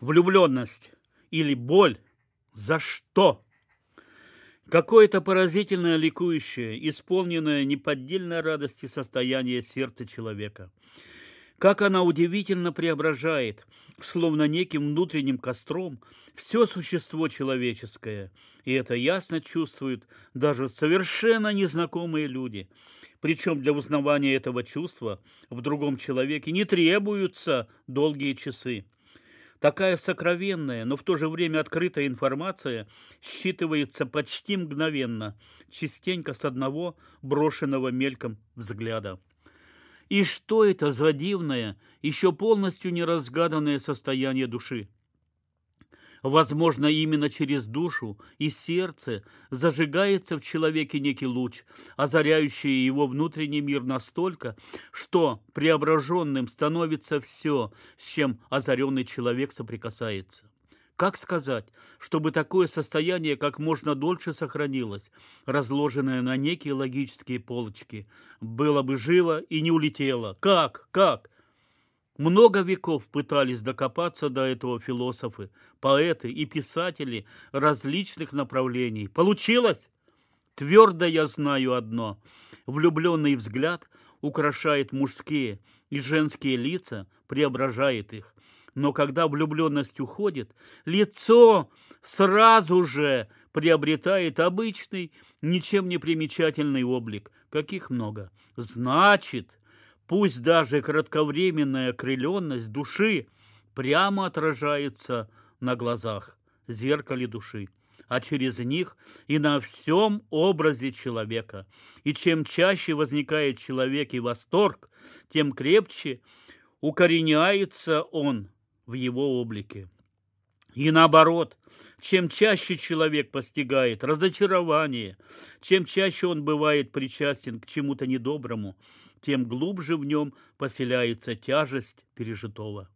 влюбленность или боль за что? Какое-то поразительное, ликующее, исполненное неподдельной радости состояние сердца человека. Как она удивительно преображает, словно неким внутренним костром, все существо человеческое. И это ясно чувствуют даже совершенно незнакомые люди. Причем для узнавания этого чувства в другом человеке не требуются долгие часы. Такая сокровенная, но в то же время открытая информация считывается почти мгновенно, частенько с одного брошенного мельком взгляда. И что это за дивное, еще полностью неразгаданное состояние души? Возможно, именно через душу и сердце зажигается в человеке некий луч, озаряющий его внутренний мир настолько, что преображенным становится все, с чем озаренный человек соприкасается. Как сказать, чтобы такое состояние как можно дольше сохранилось, разложенное на некие логические полочки, было бы живо и не улетело? Как? Как? Много веков пытались докопаться до этого философы, поэты и писатели различных направлений. Получилось? Твердо я знаю одно. Влюбленный взгляд украшает мужские и женские лица, преображает их. Но когда влюбленность уходит, лицо сразу же приобретает обычный, ничем не примечательный облик, каких много. Значит, Пусть даже кратковременная окрыленность души прямо отражается на глазах, зеркале души, а через них и на всем образе человека. И чем чаще возникает в человеке восторг, тем крепче укореняется он в его облике. И наоборот, чем чаще человек постигает разочарование, чем чаще он бывает причастен к чему-то недоброму, тем глубже в нем поселяется тяжесть пережитого.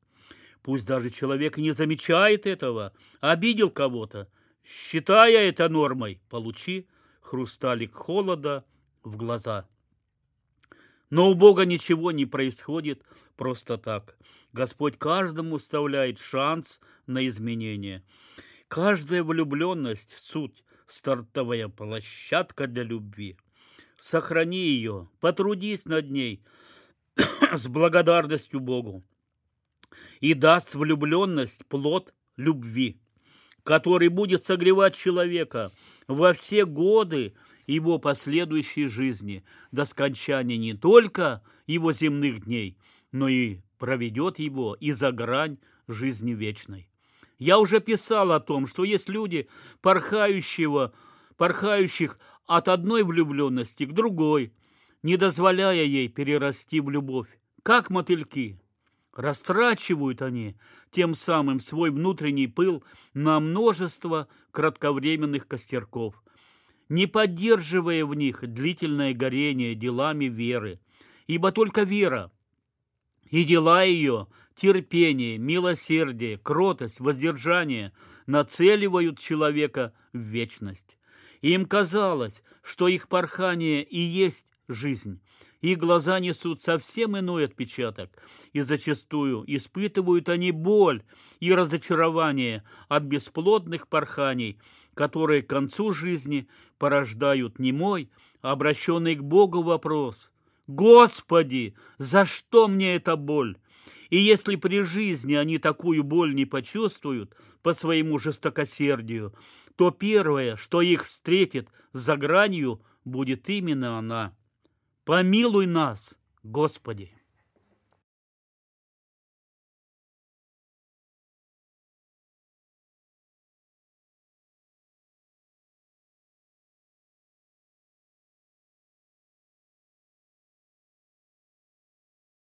Пусть даже человек не замечает этого, а обидел кого-то, считая это нормой, получи хрусталик холода в глаза. Но у Бога ничего не происходит просто так. Господь каждому вставляет шанс на изменение. Каждая влюбленность – суть, стартовая площадка для любви сохрани ее, потрудись над ней с благодарностью Богу. И даст влюбленность плод любви, который будет согревать человека во все годы его последующей жизни, до скончания не только его земных дней, но и проведет его и за грань жизни вечной. Я уже писал о том, что есть люди, порхающего, порхающих от одной влюбленности к другой, не дозволяя ей перерасти в любовь. Как мотыльки. Растрачивают они тем самым свой внутренний пыл на множество кратковременных костерков, не поддерживая в них длительное горение делами веры. Ибо только вера и дела ее, терпение, милосердие, кротость, воздержание нацеливают человека в вечность. Им казалось, что их порхание и есть жизнь. Их глаза несут совсем иной отпечаток, и зачастую испытывают они боль и разочарование от бесплодных порханий, которые к концу жизни порождают немой, обращенный к Богу вопрос «Господи, за что мне эта боль?» И если при жизни они такую боль не почувствуют по своему жестокосердию, то первое, что их встретит за гранью, будет именно она. Помилуй нас, Господи!